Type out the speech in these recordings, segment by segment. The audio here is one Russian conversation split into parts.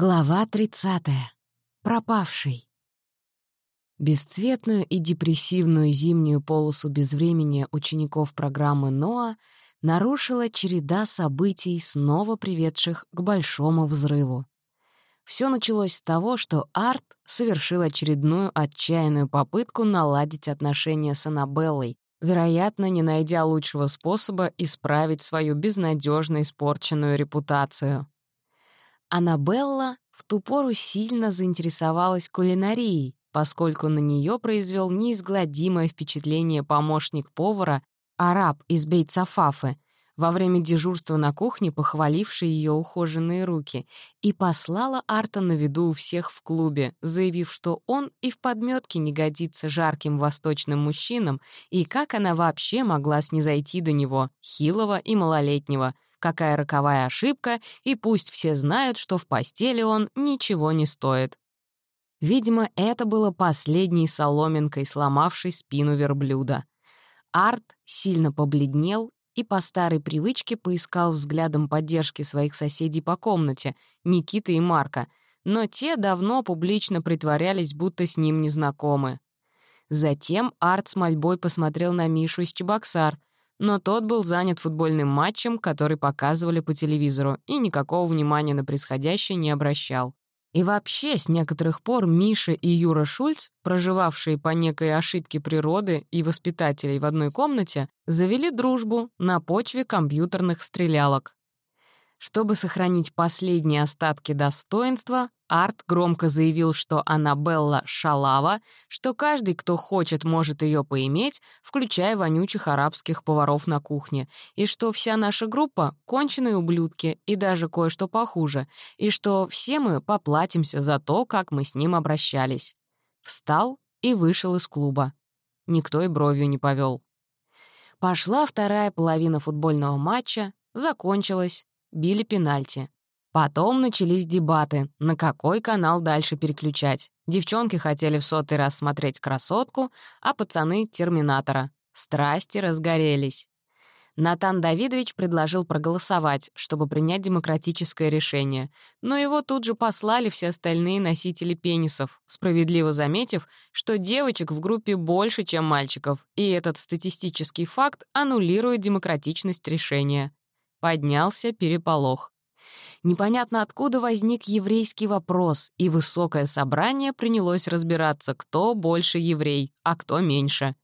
Глава 30. Пропавший. Бесцветную и депрессивную зимнюю полосу безвремени учеников программы НОА нарушила череда событий, снова приведших к большому взрыву. Все началось с того, что Арт совершил очередную отчаянную попытку наладить отношения с Аннабеллой, вероятно, не найдя лучшего способа исправить свою безнадежно испорченную репутацию. Аннабелла в ту пору сильно заинтересовалась кулинарией, поскольку на нее произвел неизгладимое впечатление помощник повара, араб из Бейтсафафы, во время дежурства на кухне похваливший ее ухоженные руки, и послала Арта на виду у всех в клубе, заявив, что он и в подметке не годится жарким восточным мужчинам, и как она вообще могла снизойти до него, хилого и малолетнего — какая роковая ошибка, и пусть все знают, что в постели он ничего не стоит. Видимо, это было последней соломинкой, сломавшей спину верблюда. Арт сильно побледнел и по старой привычке поискал взглядом поддержки своих соседей по комнате, Никиты и Марка, но те давно публично притворялись, будто с ним не знакомы. Затем Арт с мольбой посмотрел на Мишу из Чебоксар, но тот был занят футбольным матчем, который показывали по телевизору, и никакого внимания на происходящее не обращал. И вообще, с некоторых пор Миша и Юра Шульц, проживавшие по некой ошибке природы и воспитателей в одной комнате, завели дружбу на почве компьютерных стрелялок. Чтобы сохранить последние остатки достоинства, Арт громко заявил, что Аннабелла — шалава, что каждый, кто хочет, может ее поиметь, включая вонючих арабских поваров на кухне, и что вся наша группа — конченые ублюдки и даже кое-что похуже, и что все мы поплатимся за то, как мы с ним обращались. Встал и вышел из клуба. Никто и бровью не повел. Пошла вторая половина футбольного матча, закончилась, били пенальти. Потом начались дебаты, на какой канал дальше переключать. Девчонки хотели в сотый раз смотреть «Красотку», а пацаны — «Терминатора». Страсти разгорелись. Натан Давидович предложил проголосовать, чтобы принять демократическое решение, но его тут же послали все остальные носители пенисов, справедливо заметив, что девочек в группе больше, чем мальчиков, и этот статистический факт аннулирует демократичность решения. Поднялся переполох. Непонятно откуда возник еврейский вопрос, и высокое собрание принялось разбираться, кто больше еврей, а кто меньше.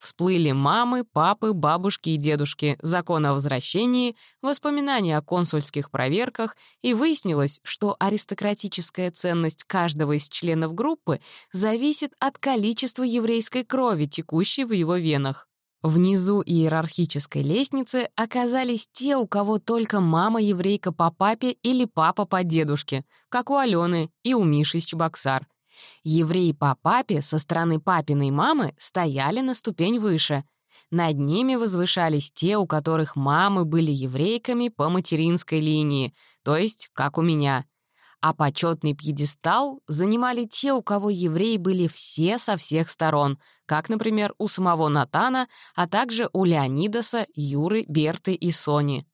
Всплыли мамы, папы, бабушки и дедушки, закон о возвращении, воспоминания о консульских проверках, и выяснилось, что аристократическая ценность каждого из членов группы зависит от количества еврейской крови, текущей в его венах. Внизу иерархической лестницы оказались те, у кого только мама еврейка по папе или папа по дедушке, как у Алены и у Миши из Чебоксар. Евреи по папе со стороны папиной мамы стояли на ступень выше. Над ними возвышались те, у которых мамы были еврейками по материнской линии, то есть как у меня — а почетный пьедестал занимали те, у кого евреи были все со всех сторон, как, например, у самого Натана, а также у Леонидаса, Юры, Берты и Сони.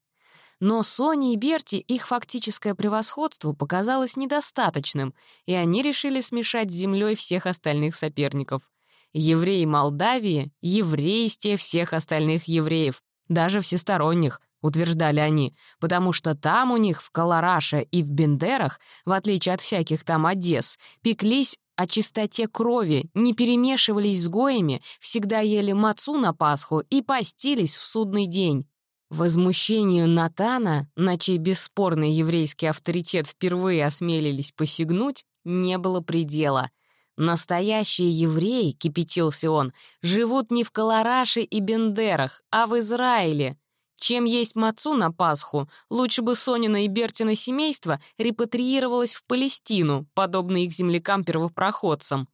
Но Соне и Берти их фактическое превосходство показалось недостаточным, и они решили смешать с землей всех остальных соперников. Евреи Молдавии — еврейстие всех остальных евреев, даже всесторонних, утверждали они, потому что там у них в Колораше и в Бендерах, в отличие от всяких там Одесс, пеклись о чистоте крови, не перемешивались с гоями, всегда ели мацу на Пасху и постились в судный день. Возмущению Натана, на чей бесспорный еврейский авторитет впервые осмелились посягнуть, не было предела. «Настоящие евреи», — кипятился он, — «живут не в Колораше и Бендерах, а в Израиле. Чем есть мацу на Пасху, лучше бы Сонина и Бертина семейство репатриировалось в Палестину, подобно их землякам-первопроходцам.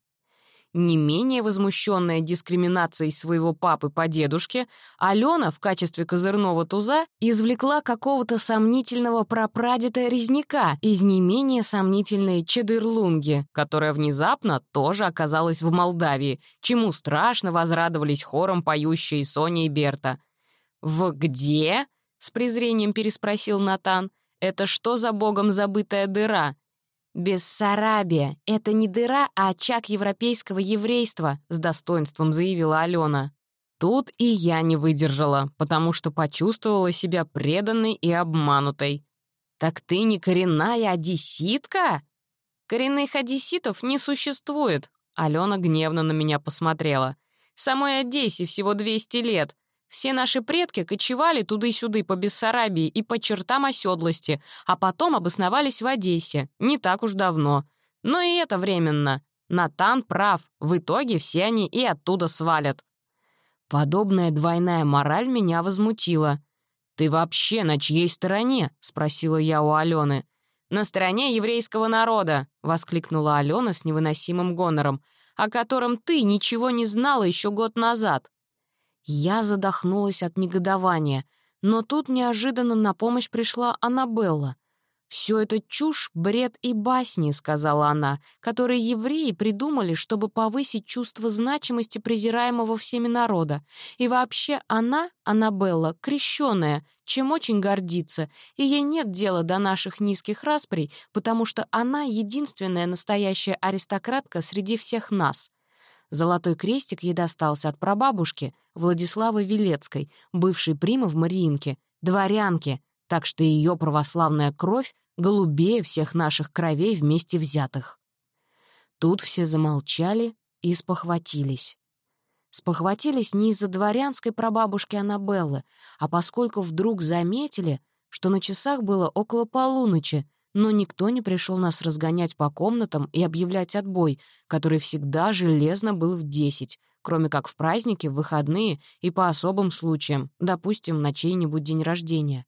Не менее возмущенная дискриминацией своего папы по дедушке, Алена в качестве козырного туза извлекла какого-то сомнительного прапрадеда резняка из не менее сомнительной Чедырлунги, которая внезапно тоже оказалась в Молдавии, чему страшно возрадовались хором поющие Соня и Берта — «В где?» — с презрением переспросил Натан. «Это что за богом забытая дыра?» «Бессарабия — это не дыра, а очаг европейского еврейства», — с достоинством заявила Алена. Тут и я не выдержала, потому что почувствовала себя преданной и обманутой. «Так ты не коренная одесситка?» «Коренных одесситов не существует», — Алена гневно на меня посмотрела. «Самой Одессе всего 200 лет. Все наши предки кочевали туды-сюды по Бессарабии и по чертам оседлости, а потом обосновались в Одессе, не так уж давно. Но и это временно. Натан прав, в итоге все они и оттуда свалят. Подобная двойная мораль меня возмутила. «Ты вообще на чьей стороне?» — спросила я у Алены. «На стороне еврейского народа!» — воскликнула Алена с невыносимым гонором, о котором ты ничего не знала еще год назад. Я задохнулась от негодования, но тут неожиданно на помощь пришла Аннабелла. «Все это чушь, бред и басни», — сказала она, «которые евреи придумали, чтобы повысить чувство значимости презираемого всеми народа. И вообще она, Аннабелла, крещенная, чем очень гордится, и ей нет дела до наших низких расприй, потому что она единственная настоящая аристократка среди всех нас». Золотой крестик ей достался от прабабушки, Владиславы Велецкой, бывшей примы в Мариинке, дворянки, так что ее православная кровь голубее всех наших кровей вместе взятых. Тут все замолчали и спохватились. Спохватились не из-за дворянской прабабушки Аннабеллы, а поскольку вдруг заметили, что на часах было около полуночи, но никто не пришел нас разгонять по комнатам и объявлять отбой, который всегда железно был в десять, кроме как в праздники, в выходные и по особым случаям, допустим, на чей-нибудь день рождения.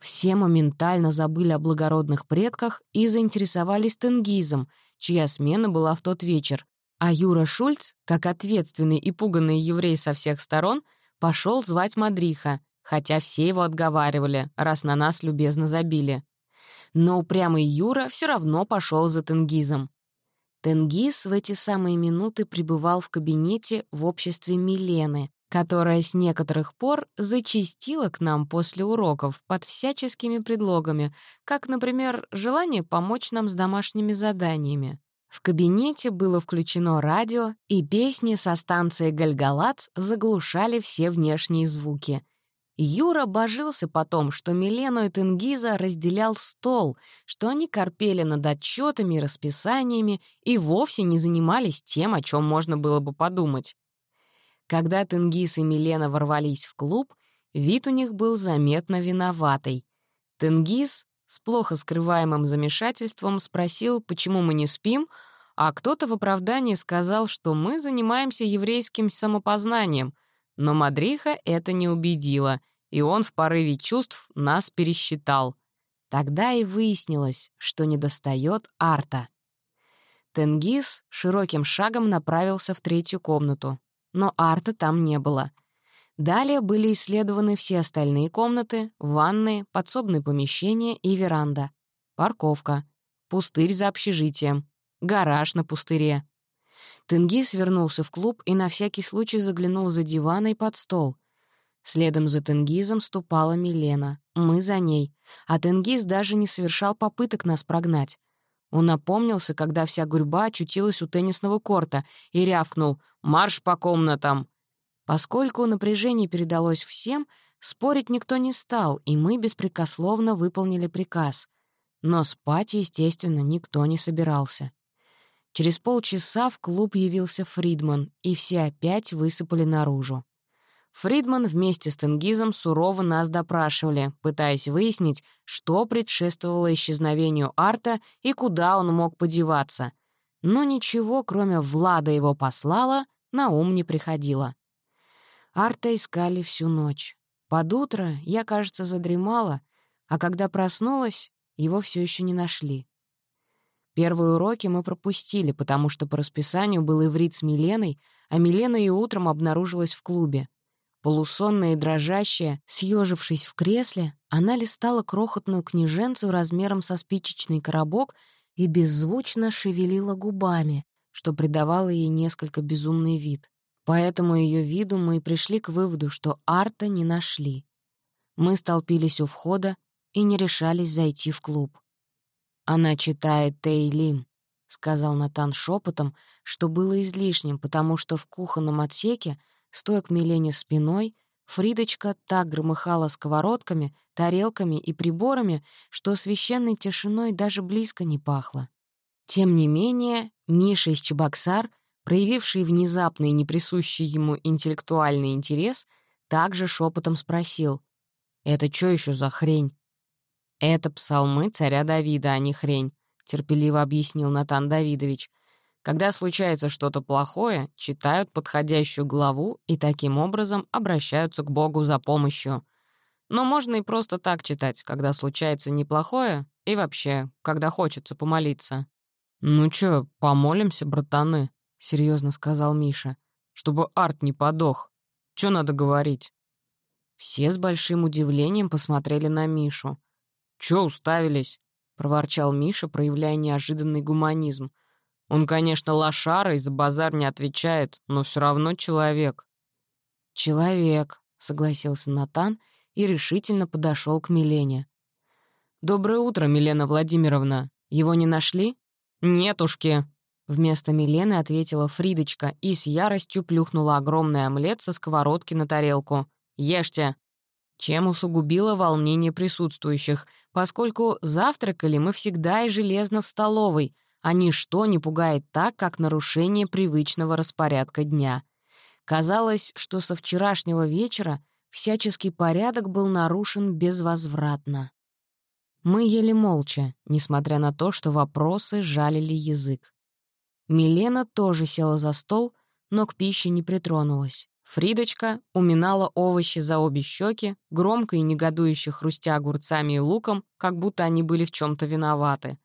Все моментально забыли о благородных предках и заинтересовались тенгизом, чья смена была в тот вечер, а Юра Шульц, как ответственный и пуганный еврей со всех сторон, пошел звать Мадриха, хотя все его отговаривали, раз на нас любезно забили но упрямый Юра все равно пошел за Тенгизом. Тенгиз в эти самые минуты пребывал в кабинете в обществе Милены, которая с некоторых пор зачастила к нам после уроков под всяческими предлогами, как, например, желание помочь нам с домашними заданиями. В кабинете было включено радио, и песни со станции Гальгалац заглушали все внешние звуки — Юра божился потом, что Милену и Тенгиза разделял стол, что они корпели над отчетами и расписаниями и вовсе не занимались тем, о чем можно было бы подумать. Когда Тенгиз и Милена ворвались в клуб, вид у них был заметно виноватый. Тенгиз с плохо скрываемым замешательством спросил, почему мы не спим, а кто-то в оправдании сказал, что мы занимаемся еврейским самопознанием — но Мадриха это не убедило, и он в порыве чувств нас пересчитал. Тогда и выяснилось, что недостает арта. Тенгиз широким шагом направился в третью комнату, но арта там не было. Далее были исследованы все остальные комнаты, ванны, подсобные помещения и веранда. Парковка, пустырь за общежитием, гараж на пустыре, Тенгиз вернулся в клуб и на всякий случай заглянул за диван и под стол. Следом за Тенгизом ступала Милена. Мы за ней. А Тенгиз даже не совершал попыток нас прогнать. Он напомнился, когда вся гурьба очутилась у теннисного корта и рявкнул «Марш по комнатам!». Поскольку напряжение передалось всем, спорить никто не стал, и мы беспрекословно выполнили приказ. Но спать, естественно, никто не собирался. Через полчаса в клуб явился Фридман, и все опять высыпали наружу. Фридман вместе с Тенгизом сурово нас допрашивали, пытаясь выяснить, что предшествовало исчезновению Арта и куда он мог подеваться. Но ничего, кроме Влада его послала, на ум не приходило. Арта искали всю ночь. Под утро я, кажется, задремала, а когда проснулась, его все еще не нашли. Первые уроки мы пропустили, потому что по расписанию был иврит с Миленой, а Милена и утром обнаружилась в клубе. Полусонная и дрожащая, съежившись в кресле, она листала крохотную книженцу размером со спичечный коробок и беззвучно шевелила губами, что придавало ей несколько безумный вид. Поэтому ее виду мы и пришли к выводу, что Арта не нашли. Мы столпились у входа и не решались зайти в клуб. «Она читает Тейлим», — сказал Натан шепотом, что было излишним, потому что в кухонном отсеке, стоя к Милене спиной, Фридочка так громыхала сковородками, тарелками и приборами, что священной тишиной даже близко не пахло. Тем не менее, Миша из Чебоксар, проявивший внезапный и неприсущий ему интеллектуальный интерес, также шепотом спросил, «Это что еще за хрень?» «Это псалмы царя Давида, а не хрень», — терпеливо объяснил Натан Давидович. «Когда случается что-то плохое, читают подходящую главу и таким образом обращаются к Богу за помощью. Но можно и просто так читать, когда случается неплохое, и вообще, когда хочется помолиться». «Ну чё, помолимся, братаны», — серьезно сказал Миша, «чтобы Арт не подох. Чё надо говорить?» Все с большим удивлением посмотрели на Мишу. «Чё уставились?» — проворчал Миша, проявляя неожиданный гуманизм. «Он, конечно, лошара и за базар не отвечает, но все равно человек». «Человек», — согласился Натан и решительно подошел к Милене. «Доброе утро, Милена Владимировна. Его не нашли?» «Нетушки», — вместо Милены ответила Фридочка и с яростью плюхнула огромный омлет со сковородки на тарелку. «Ешьте!» чем усугубило волнение присутствующих, поскольку завтракали мы всегда и железно в столовой, а ничто не пугает так, как нарушение привычного распорядка дня. Казалось, что со вчерашнего вечера всяческий порядок был нарушен безвозвратно. Мы ели молча, несмотря на то, что вопросы жалили язык. Милена тоже села за стол, но к пище не притронулась. Фридочка уминала овощи за обе щеки, громко и негодующе хрустя огурцами и луком, как будто они были в чем то виноваты.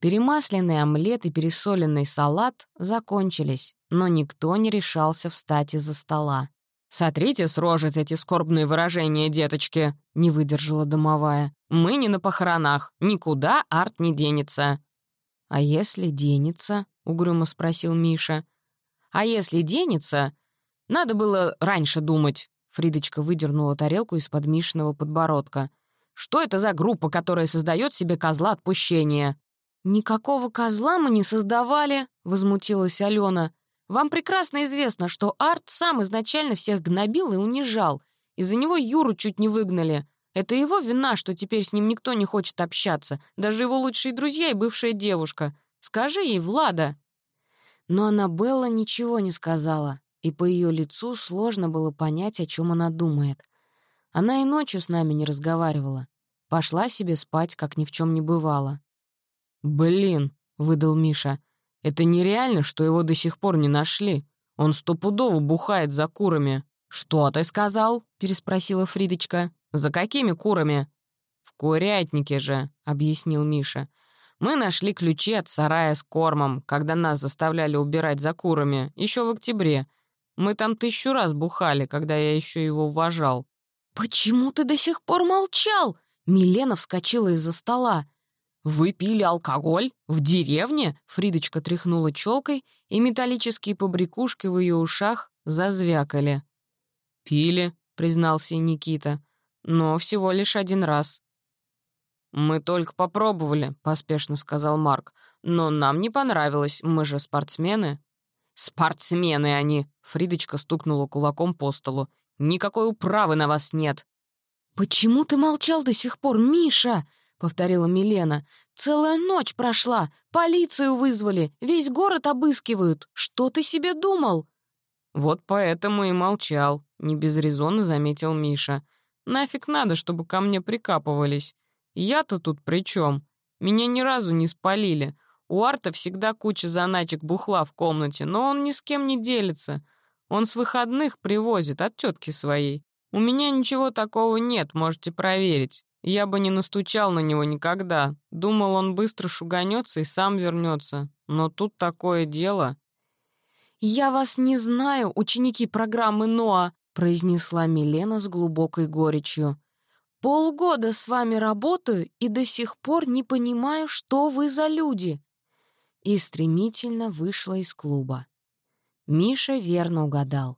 Перемасленный омлет и пересоленный салат закончились, но никто не решался встать из-за стола. «Сотрите с рожец эти скорбные выражения, деточки!» — не выдержала домовая. «Мы не на похоронах, никуда арт не денется». «А если денется?» — угрюмо спросил Миша. «А если денется, надо было раньше думать. Фридочка выдернула тарелку из-под Мишиного подбородка. Что это за группа, которая создает себе козла отпущения? «Никакого козла мы не создавали», — возмутилась Алена. «Вам прекрасно известно, что Арт сам изначально всех гнобил и унижал. Из-за него Юру чуть не выгнали. Это его вина, что теперь с ним никто не хочет общаться, даже его лучшие друзья и бывшая девушка. Скажи ей, Влада». Но Аннабелла ничего не сказала и по ее лицу сложно было понять, о чем она думает. Она и ночью с нами не разговаривала. Пошла себе спать, как ни в чем не бывало. «Блин», — выдал Миша, — «это нереально, что его до сих пор не нашли. Он стопудово бухает за курами». «Что ты сказал?» — переспросила Фридочка. «За какими курами?» «В курятнике же», — объяснил Миша. «Мы нашли ключи от сарая с кормом, когда нас заставляли убирать за курами, еще в октябре. Мы там тысячу раз бухали, когда я еще его уважал». «Почему ты до сих пор молчал?» Милена вскочила из-за стола. «Вы пили алкоголь? В деревне?» Фридочка тряхнула челкой, и металлические побрякушки в ее ушах зазвякали. «Пили», — признался Никита, — «но всего лишь один раз». «Мы только попробовали», — поспешно сказал Марк. «Но нам не понравилось, мы же спортсмены». «Спортсмены они!» — Фридочка стукнула кулаком по столу. «Никакой управы на вас нет!» «Почему ты молчал до сих пор, Миша?» — повторила Милена. «Целая ночь прошла, полицию вызвали, весь город обыскивают. Что ты себе думал?» «Вот поэтому и молчал», — не без резона заметил Миша. «Нафиг надо, чтобы ко мне прикапывались. Я-то тут при чем? Меня ни разу не спалили. У Арта всегда куча заначек бухла в комнате, но он ни с кем не делится. Он с выходных привозит от тетки своей. У меня ничего такого нет, можете проверить. Я бы не настучал на него никогда. Думал, он быстро шуганется и сам вернется. Но тут такое дело. «Я вас не знаю, ученики программы НОА», произнесла Милена с глубокой горечью. «Полгода с вами работаю и до сих пор не понимаю, что вы за люди и стремительно вышла из клуба. Миша верно угадал.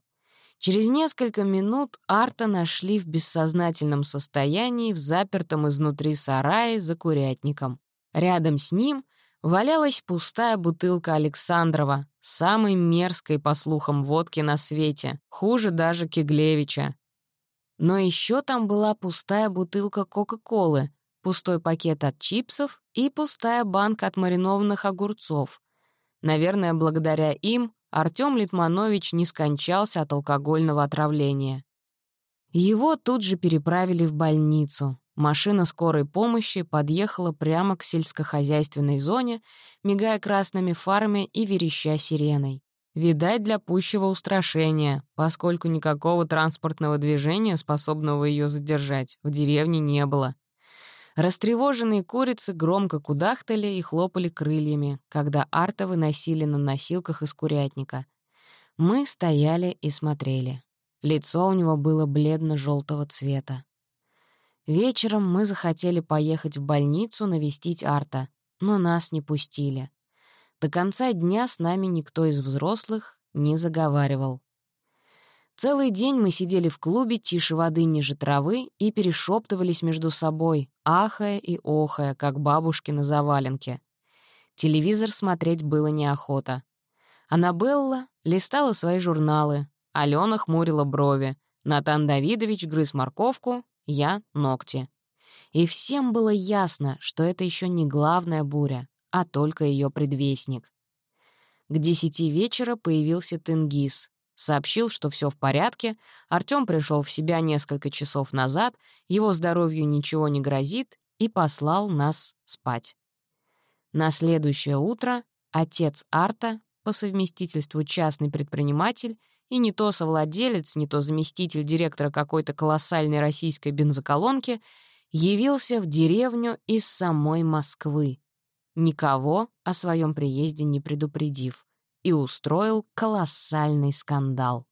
Через несколько минут Арта нашли в бессознательном состоянии в запертом изнутри сарае за курятником. Рядом с ним валялась пустая бутылка Александрова, самой мерзкой, по слухам, водки на свете, хуже даже Кеглевича. Но еще там была пустая бутылка Кока-Колы, пустой пакет от чипсов и пустая банка от маринованных огурцов. Наверное, благодаря им Артём Литманович не скончался от алкогольного отравления. Его тут же переправили в больницу. Машина скорой помощи подъехала прямо к сельскохозяйственной зоне, мигая красными фарами и вереща сиреной. Видать, для пущего устрашения, поскольку никакого транспортного движения, способного ее задержать, в деревне не было. Растревоженные курицы громко кудахтали и хлопали крыльями, когда арта выносили на носилках из курятника. Мы стояли и смотрели. Лицо у него было бледно желтого цвета. Вечером мы захотели поехать в больницу навестить Арта, но нас не пустили. До конца дня с нами никто из взрослых не заговаривал. Целый день мы сидели в клубе тише воды ниже травы и перешептывались между собой, ахая и охая, как бабушки на заваленке. Телевизор смотреть было неохота. Аннабелла листала свои журналы, Алена хмурила брови, Натан Давидович грыз морковку, я — ногти. И всем было ясно, что это еще не главная буря, а только ее предвестник. К десяти вечера появился Тенгиз. Сообщил, что все в порядке, Артем пришел в себя несколько часов назад, его здоровью ничего не грозит, и послал нас спать. На следующее утро отец Арта, по совместительству частный предприниматель, и не то совладелец, не то заместитель директора какой-то колоссальной российской бензоколонки явился в деревню из самой Москвы, никого о своем приезде не предупредив, и устроил колоссальный скандал.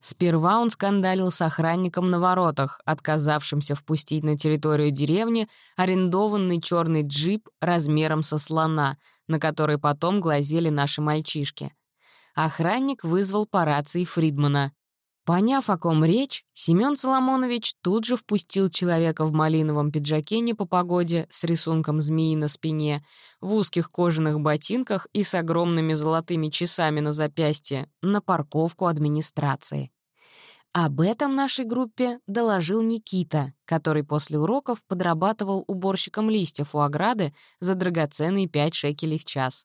Сперва он скандалил с охранником на воротах, отказавшимся впустить на территорию деревни арендованный черный джип размером со слона, на который потом глазели наши мальчишки — охранник вызвал по рации Фридмана. Поняв, о ком речь, Семён Соломонович тут же впустил человека в малиновом пиджаке не по погоде с рисунком змеи на спине, в узких кожаных ботинках и с огромными золотыми часами на запястье на парковку администрации. Об этом нашей группе доложил Никита, который после уроков подрабатывал уборщиком листьев у ограды за драгоценные пять шекелей в час.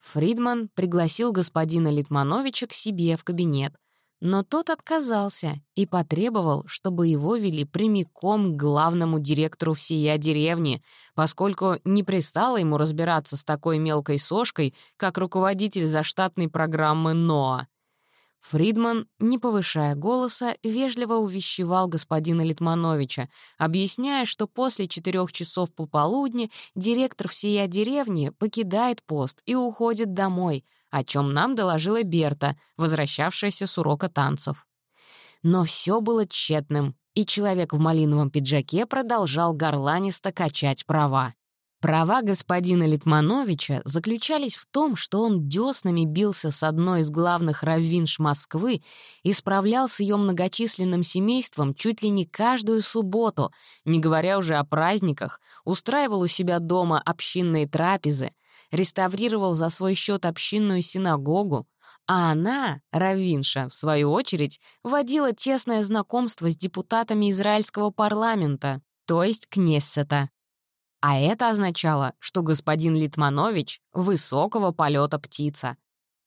Фридман пригласил господина Литмановича к себе в кабинет, но тот отказался и потребовал, чтобы его вели прямиком к главному директору всея деревни, поскольку не пристало ему разбираться с такой мелкой сошкой, как руководитель заштатной программы НОА. Фридман, не повышая голоса, вежливо увещевал господина Литмановича, объясняя, что после четырех часов пополудни директор всея деревни покидает пост и уходит домой, о чем нам доложила Берта, возвращавшаяся с урока танцев. Но все было тщетным, и человек в малиновом пиджаке продолжал горланисто качать права. Права господина Литмановича заключались в том, что он дёснами бился с одной из главных раввинш Москвы и справлял с ее многочисленным семейством чуть ли не каждую субботу, не говоря уже о праздниках, устраивал у себя дома общинные трапезы, реставрировал за свой счет общинную синагогу, а она, Равинша, в свою очередь, водила тесное знакомство с депутатами израильского парламента, то есть Кнессета. А это означало, что господин Литманович — высокого полета птица.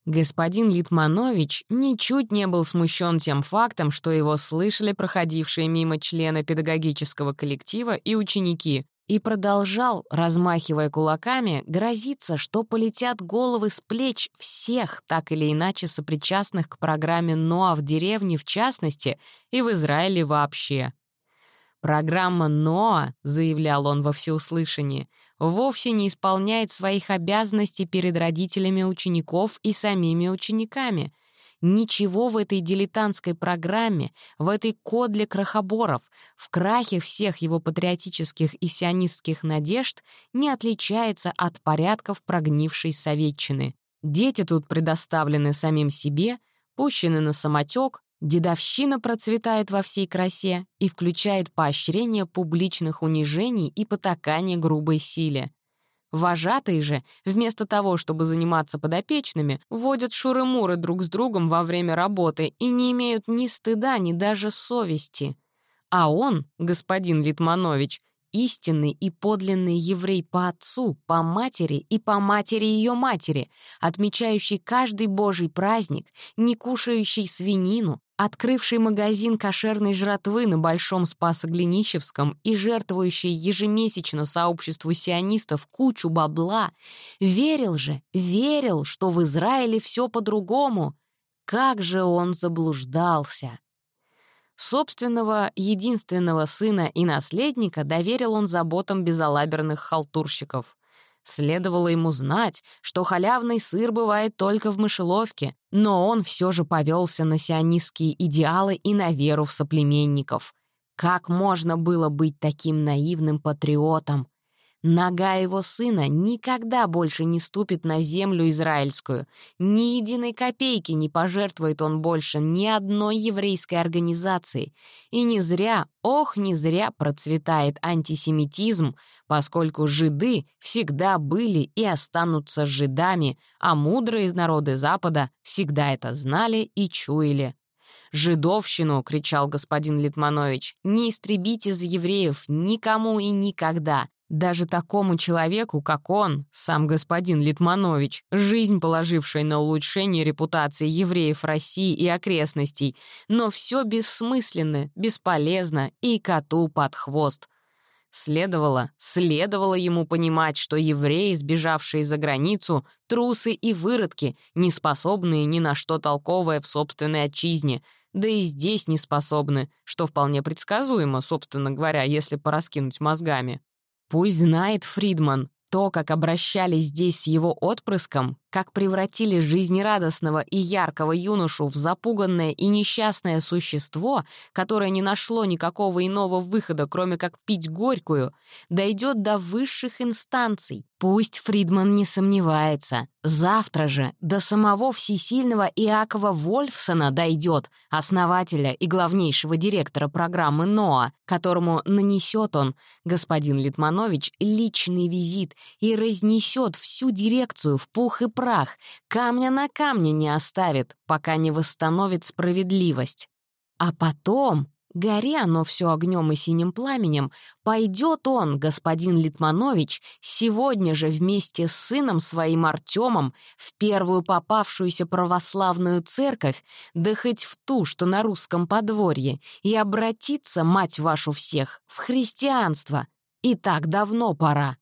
Господин Литманович ничуть не был смущен тем фактом, что его слышали проходившие мимо члены педагогического коллектива и ученики, и продолжал, размахивая кулаками, грозиться, что полетят головы с плеч всех, так или иначе сопричастных к программе НОА в деревне в частности и в Израиле вообще. Программа НОА, заявлял он во всеуслышание, вовсе не исполняет своих обязанностей перед родителями учеников и самими учениками. Ничего в этой дилетантской программе, в этой кодле крахоборов, в крахе всех его патриотических и сионистских надежд не отличается от порядков прогнившей советчины. Дети тут предоставлены самим себе, пущены на самотек, Дедовщина процветает во всей красе и включает поощрение публичных унижений и потакание грубой силе. Вожатые же, вместо того, чтобы заниматься подопечными, водят шуры-муры друг с другом во время работы и не имеют ни стыда, ни даже совести. А он, господин Литманович, истинный и подлинный еврей по отцу, по матери и по матери ее матери, отмечающий каждый божий праздник, не кушающий свинину, открывший магазин кошерной жратвы на Большом Спасоглинищевском и жертвующий ежемесячно сообществу сионистов кучу бабла, верил же, верил, что в Израиле все по-другому. Как же он заблуждался! Собственного единственного сына и наследника доверил он заботам безалаберных халтурщиков. Следовало ему знать, что халявный сыр бывает только в мышеловке, но он все же повелся на сионистские идеалы и на веру в соплеменников. Как можно было быть таким наивным патриотом? Нога его сына никогда больше не ступит на землю израильскую. Ни единой копейки не пожертвует он больше ни одной еврейской организации. И не зря, ох, не зря процветает антисемитизм, поскольку жиды всегда были и останутся жидами, а мудрые народы Запада всегда это знали и чуяли. «Жидовщину!» — кричал господин Литманович. «Не истребите за евреев никому и никогда. Даже такому человеку, как он, сам господин Литманович, жизнь положившая на улучшение репутации евреев России и окрестностей, но все бессмысленно, бесполезно и коту под хвост. Следовало, следовало ему понимать, что евреи, сбежавшие за границу, трусы и выродки, не способные ни на что толковое в собственной отчизне, да и здесь не способны, что вполне предсказуемо, собственно говоря, если пораскинуть мозгами. Пусть знает Фридман, то, как обращались здесь с его отпрыском, как превратили жизнерадостного и яркого юношу в запуганное и несчастное существо, которое не нашло никакого иного выхода, кроме как пить горькую, дойдет до высших инстанций. Пусть Фридман не сомневается. Завтра же до самого всесильного Иакова Вольфсона дойдет, основателя и главнейшего директора программы НОА, которому нанесет он, господин Литманович, личный визит и разнесет всю дирекцию в пух и прах, камня на камне не оставит, пока не восстановит справедливость. А потом, гори оно все огнем и синим пламенем, пойдет он, господин Литманович, сегодня же вместе с сыном своим Артемом в первую попавшуюся православную церковь, да хоть в ту, что на русском подворье, и обратиться, мать вашу всех, в христианство. И так давно пора.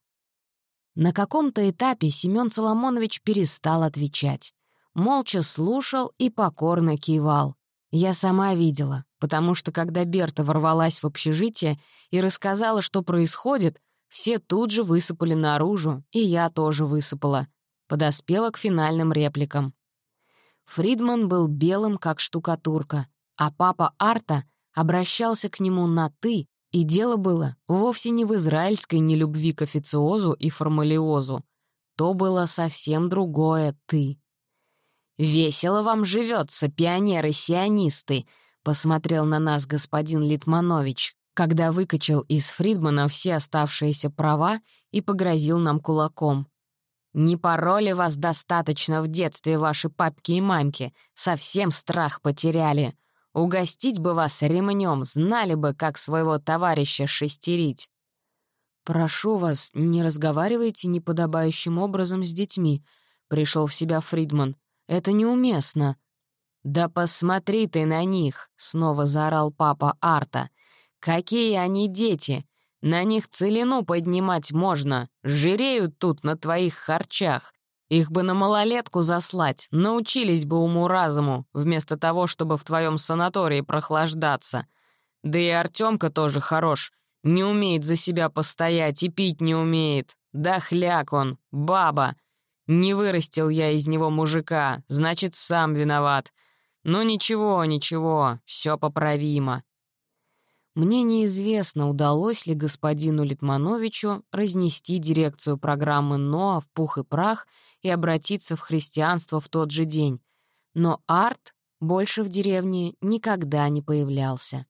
На каком-то этапе Семён Соломонович перестал отвечать. Молча слушал и покорно кивал. Я сама видела, потому что когда Берта ворвалась в общежитие и рассказала, что происходит, все тут же высыпали наружу, и я тоже высыпала. Подоспела к финальным репликам. Фридман был белым, как штукатурка, а папа Арта обращался к нему на «ты», и дело было вовсе не в израильской нелюбви к официозу и формалиозу. То было совсем другое «ты». «Весело вам живется, пионеры-сионисты», — посмотрел на нас господин Литманович, когда выкачал из Фридмана все оставшиеся права и погрозил нам кулаком. «Не пороли вас достаточно в детстве ваши папки и мамки, совсем страх потеряли. Угостить бы вас ремнем, знали бы, как своего товарища шестерить. «Прошу вас, не разговаривайте неподобающим образом с детьми», — пришел в себя Фридман. «Это неуместно». «Да посмотри ты на них!» — снова заорал папа Арта. «Какие они дети! На них целину поднимать можно, жиреют тут на твоих харчах. Их бы на малолетку заслать, научились бы уму-разуму, вместо того, чтобы в твоем санатории прохлаждаться. Да и Артемка тоже хорош, не умеет за себя постоять и пить не умеет. Да хляк он, баба. Не вырастил я из него мужика, значит, сам виноват. Ну ничего, ничего, все поправимо. Мне неизвестно, удалось ли господину Литмановичу разнести дирекцию программы НОА в пух и прах — и обратиться в христианство в тот же день, но Арт больше в деревне никогда не появлялся.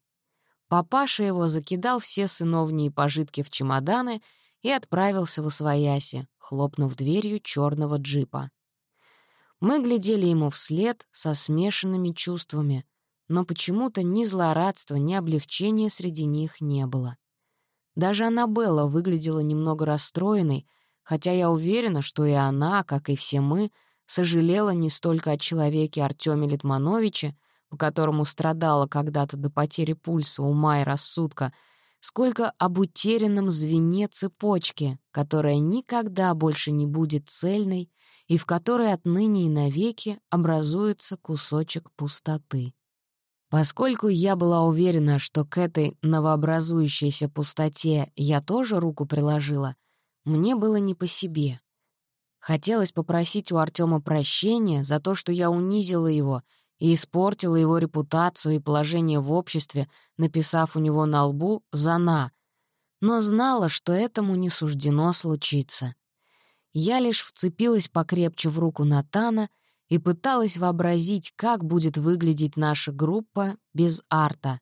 Папаша его закидал все сыновние пожитки в чемоданы и отправился в Освояси, хлопнув дверью черного джипа. Мы глядели ему вслед со смешанными чувствами, но почему-то ни злорадства, ни облегчения среди них не было. Даже Аннабелла выглядела немного расстроенной, хотя я уверена, что и она, как и все мы, сожалела не столько о человеке Артёме Литмановиче, по которому страдала когда-то до потери пульса, ума и рассудка, сколько об утерянном звене цепочки, которая никогда больше не будет цельной и в которой отныне и навеки образуется кусочек пустоты. Поскольку я была уверена, что к этой новообразующейся пустоте я тоже руку приложила, мне было не по себе. Хотелось попросить у Артема прощения за то, что я унизила его и испортила его репутацию и положение в обществе, написав у него на лбу «Зана», но знала, что этому не суждено случиться. Я лишь вцепилась покрепче в руку Натана и пыталась вообразить, как будет выглядеть наша группа без арта,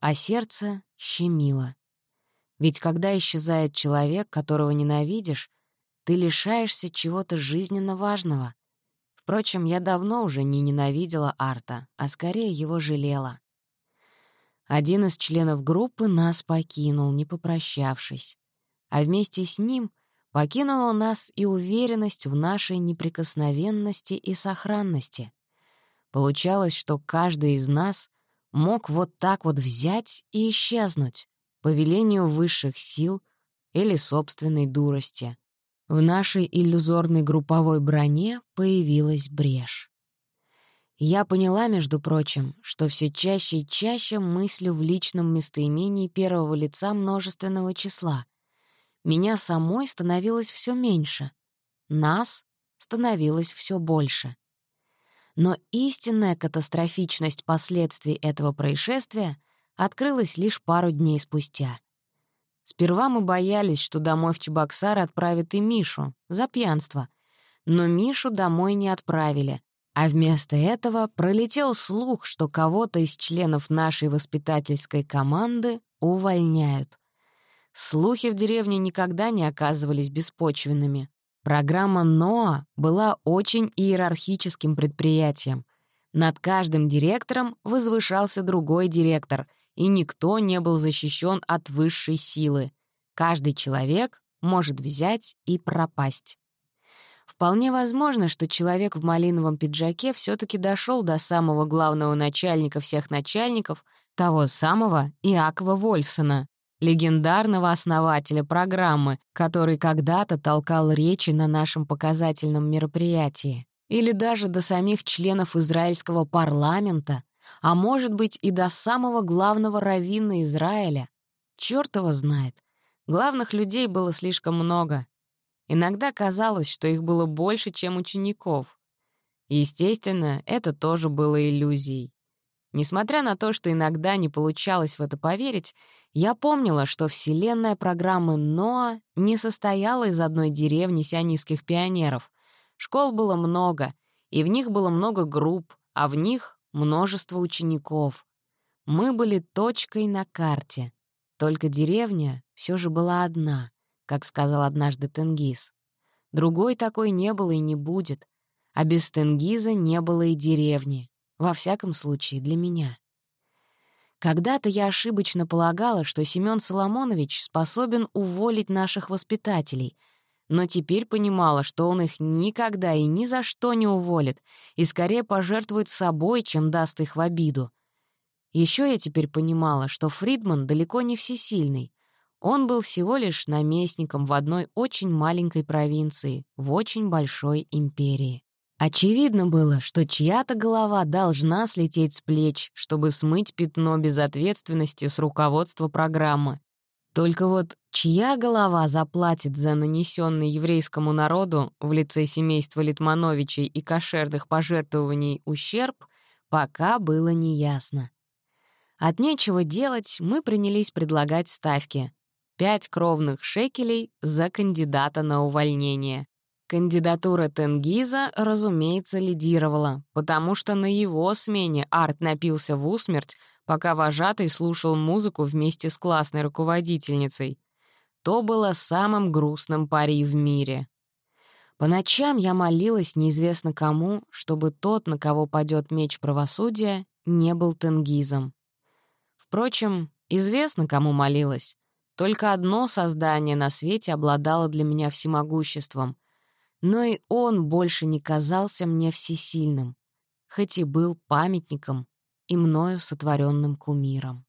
а сердце щемило. Ведь когда исчезает человек, которого ненавидишь, ты лишаешься чего-то жизненно важного. Впрочем, я давно уже не ненавидела Арта, а скорее его жалела. Один из членов группы нас покинул, не попрощавшись. А вместе с ним покинула нас и уверенность в нашей неприкосновенности и сохранности. Получалось, что каждый из нас мог вот так вот взять и исчезнуть по велению высших сил или собственной дурости. В нашей иллюзорной групповой броне появилась брешь. Я поняла, между прочим, что все чаще и чаще мыслю в личном местоимении первого лица множественного числа. Меня самой становилось все меньше. Нас становилось все больше. Но истинная катастрофичность последствий этого происшествия открылась лишь пару дней спустя — Сперва мы боялись, что домой в Чебоксар отправят и Мишу за пьянство. Но Мишу домой не отправили, а вместо этого пролетел слух, что кого-то из членов нашей воспитательской команды увольняют. Слухи в деревне никогда не оказывались беспочвенными. Программа «НОА» была очень иерархическим предприятием. Над каждым директором возвышался другой директор — и никто не был защищен от высшей силы. Каждый человек может взять и пропасть. Вполне возможно, что человек в малиновом пиджаке все таки дошел до самого главного начальника всех начальников, того самого Иакова Вольфсона, легендарного основателя программы, который когда-то толкал речи на нашем показательном мероприятии, или даже до самих членов израильского парламента, а может быть и до самого главного раввина Израиля. Чёрт его знает. Главных людей было слишком много. Иногда казалось, что их было больше, чем учеников. Естественно, это тоже было иллюзией. Несмотря на то, что иногда не получалось в это поверить, я помнила, что вселенная программы Ноа не состояла из одной деревни сионистских пионеров. Школ было много, и в них было много групп, а в них множество учеников. Мы были точкой на карте. Только деревня все же была одна, как сказал однажды Тенгиз. Другой такой не было и не будет. А без Тенгиза не было и деревни. Во всяком случае, для меня. Когда-то я ошибочно полагала, что Семён Соломонович способен уволить наших воспитателей — но теперь понимала, что он их никогда и ни за что не уволит и скорее пожертвует собой, чем даст их в обиду. Еще я теперь понимала, что Фридман далеко не всесильный. Он был всего лишь наместником в одной очень маленькой провинции, в очень большой империи. Очевидно было, что чья-то голова должна слететь с плеч, чтобы смыть пятно безответственности с руководства программы. Только вот чья голова заплатит за нанесенный еврейскому народу в лице семейства Литмановичей и кошерных пожертвований ущерб, пока было неясно. От нечего делать мы принялись предлагать ставки. Пять кровных шекелей за кандидата на увольнение. Кандидатура Тенгиза, разумеется, лидировала, потому что на его смене Арт напился в усмерть, пока вожатый слушал музыку вместе с классной руководительницей. то было самым грустным парей в мире. По ночам я молилась неизвестно кому, чтобы тот, на кого падет меч правосудия, не был тенгизом. Впрочем, известно, кому молилась. Только одно создание на свете обладало для меня всемогуществом, но и он больше не казался мне всесильным, хоть и был памятником и мною сотворенным кумиром.